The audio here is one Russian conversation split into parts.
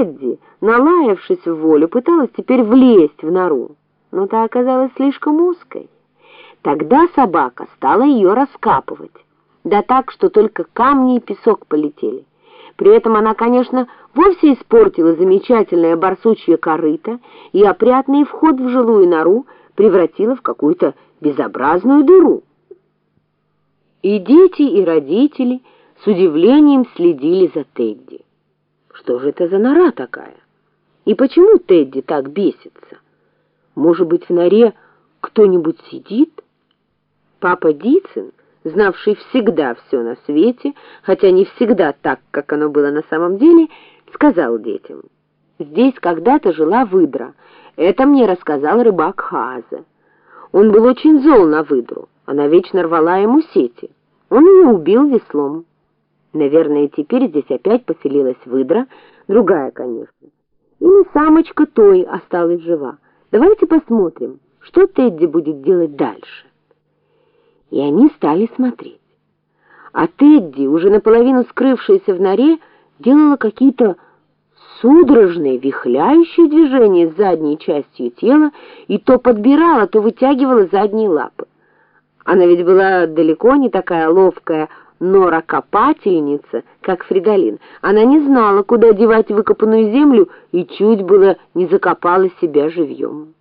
Тедди, налаявшись в волю, пыталась теперь влезть в нору, но та оказалась слишком узкой. Тогда собака стала ее раскапывать, да так, что только камни и песок полетели. При этом она, конечно, вовсе испортила замечательное барсучье корыто и опрятный вход в жилую нору превратила в какую-то безобразную дыру. И дети, и родители с удивлением следили за Тедди. Что же это за нора такая? И почему Тедди так бесится? Может быть, в норе кто-нибудь сидит? Папа Дицин, знавший всегда все на свете, хотя не всегда так, как оно было на самом деле, сказал детям. Здесь когда-то жила выдра. Это мне рассказал рыбак Хаза. Он был очень зол на выдру. Она вечно рвала ему сети. Он ее убил веслом. Наверное, теперь здесь опять поселилась выдра, другая, конечно. Или самочка той осталась жива. Давайте посмотрим, что Тедди будет делать дальше. И они стали смотреть. А Тедди, уже наполовину скрывшаяся в норе, делала какие-то судорожные, вихляющие движения с задней частью тела и то подбирала, то вытягивала задние лапы. Она ведь была далеко не такая ловкая норокопательница, как Фридолин. Она не знала, куда девать выкопанную землю и чуть было не закопала себя живьем.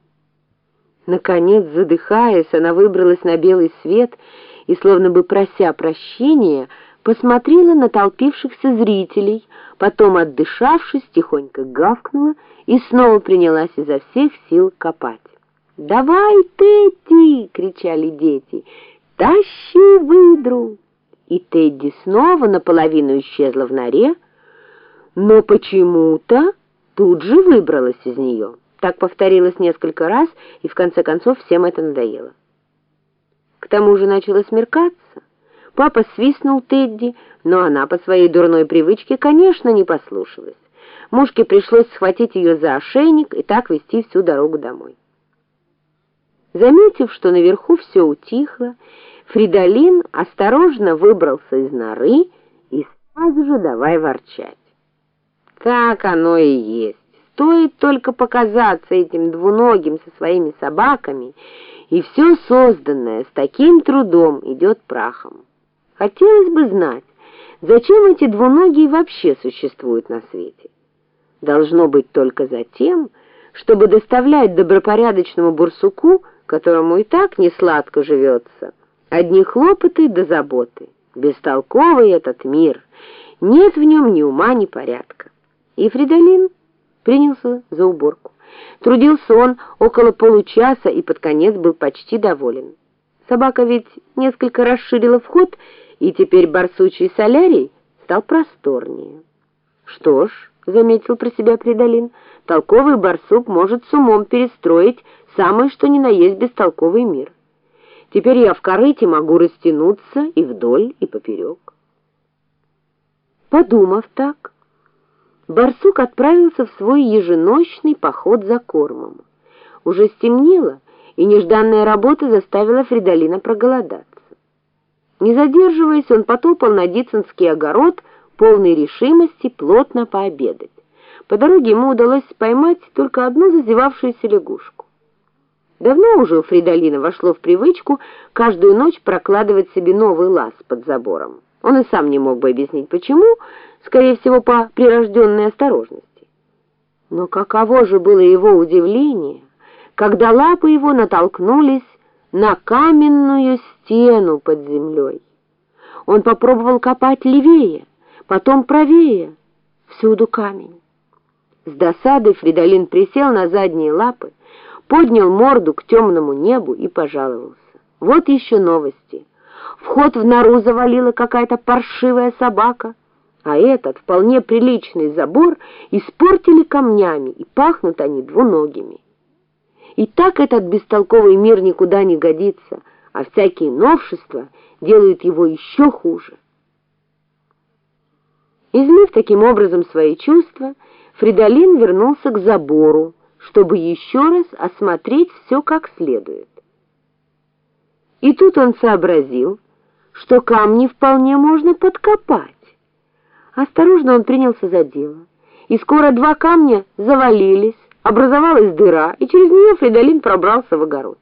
Наконец, задыхаясь, она выбралась на белый свет и, словно бы прося прощения, посмотрела на толпившихся зрителей, потом, отдышавшись, тихонько гавкнула и снова принялась изо всех сил копать. «Давай, Тедди!» — кричали дети. «Тащи выдру!» И Тедди снова наполовину исчезла в норе, но почему-то тут же выбралась из нее. Так повторилось несколько раз, и в конце концов всем это надоело. К тому же начало смеркаться. Папа свистнул Тедди, но она по своей дурной привычке, конечно, не послушалась. Мушке пришлось схватить ее за ошейник и так вести всю дорогу домой. Заметив, что наверху все утихло, Фридолин осторожно выбрался из норы и сразу же давай ворчать. Так оно и есть. Стоит только показаться этим двуногим со своими собаками, и все созданное с таким трудом идет прахом. Хотелось бы знать, зачем эти двуногие вообще существуют на свете. Должно быть только за тем, чтобы доставлять добропорядочному бурсуку которому и так не сладко живется. Одни хлопоты да заботы. Бестолковый этот мир. Нет в нем ни ума, ни порядка. И Фридолин принялся за уборку. Трудился он около получаса и под конец был почти доволен. Собака ведь несколько расширила вход, и теперь барсучий солярий стал просторнее. Что ж, заметил про себя Фридолин, толковый барсук может с умом перестроить самый что ни на есть бестолковый мир. Теперь я в корыте могу растянуться и вдоль, и поперек. Подумав так, барсук отправился в свой еженочный поход за кормом. Уже стемнело, и нежданная работа заставила Фридолина проголодаться. Не задерживаясь, он потопал на Дицинский огород, полной решимости плотно пообедать. По дороге ему удалось поймать только одну зазевавшуюся лягушку. Давно уже у Фридолина вошло в привычку каждую ночь прокладывать себе новый лаз под забором. Он и сам не мог бы объяснить, почему, скорее всего, по прирожденной осторожности. Но каково же было его удивление, когда лапы его натолкнулись на каменную стену под землей. Он попробовал копать левее, потом правее, всюду камень. С досадой Фридолин присел на задние лапы, поднял морду к темному небу и пожаловался. Вот еще новости. Вход в нору завалила какая-то паршивая собака, а этот вполне приличный забор испортили камнями, и пахнут они двуногими. И так этот бестолковый мир никуда не годится, а всякие новшества делают его еще хуже. Излив таким образом свои чувства, Фридолин вернулся к забору, чтобы еще раз осмотреть все как следует. И тут он сообразил, что камни вполне можно подкопать. Осторожно он принялся за дело и скоро два камня завалились, образовалась дыра, и через нее Фридолин пробрался в огород.